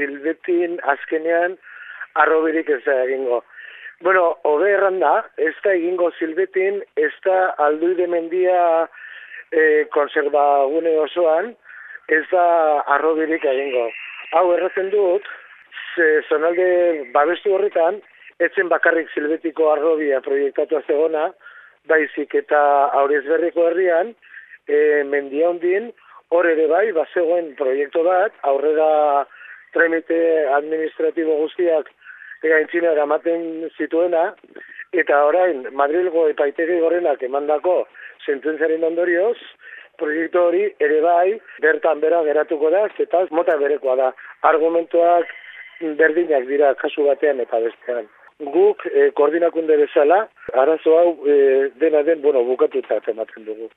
zilbetin azkenean arrobirik ez da egingo. Bueno, hobe erran da, ez da egingo zilbetin, ez da alduide mendia e, konservagune osoan, ez da arrobirik egingo. Hau errazen dut, ze zonalde babestu horretan, etzen bakarrik zilbetiko arrobia proiektatu azegona, baizik eta aurrez berriko herrian, e, mendia hondin, hor ere bai, bazegoen proiektu bat, aurrera tremite administratibo guztiak gaintzina eramaten zituena, eta orain Madrilgo epaitegi gorenak emandako sententziaren ondorioz, proiektu hori ere bai, bertan bera geratuko da, eta mota berekoa da. Argumentuak berdinak dira kasu batean eta bestean. Guk eh, koordinakunde bezala, arazo hau eh, dena den, bueno, bukatuta ematen dugu.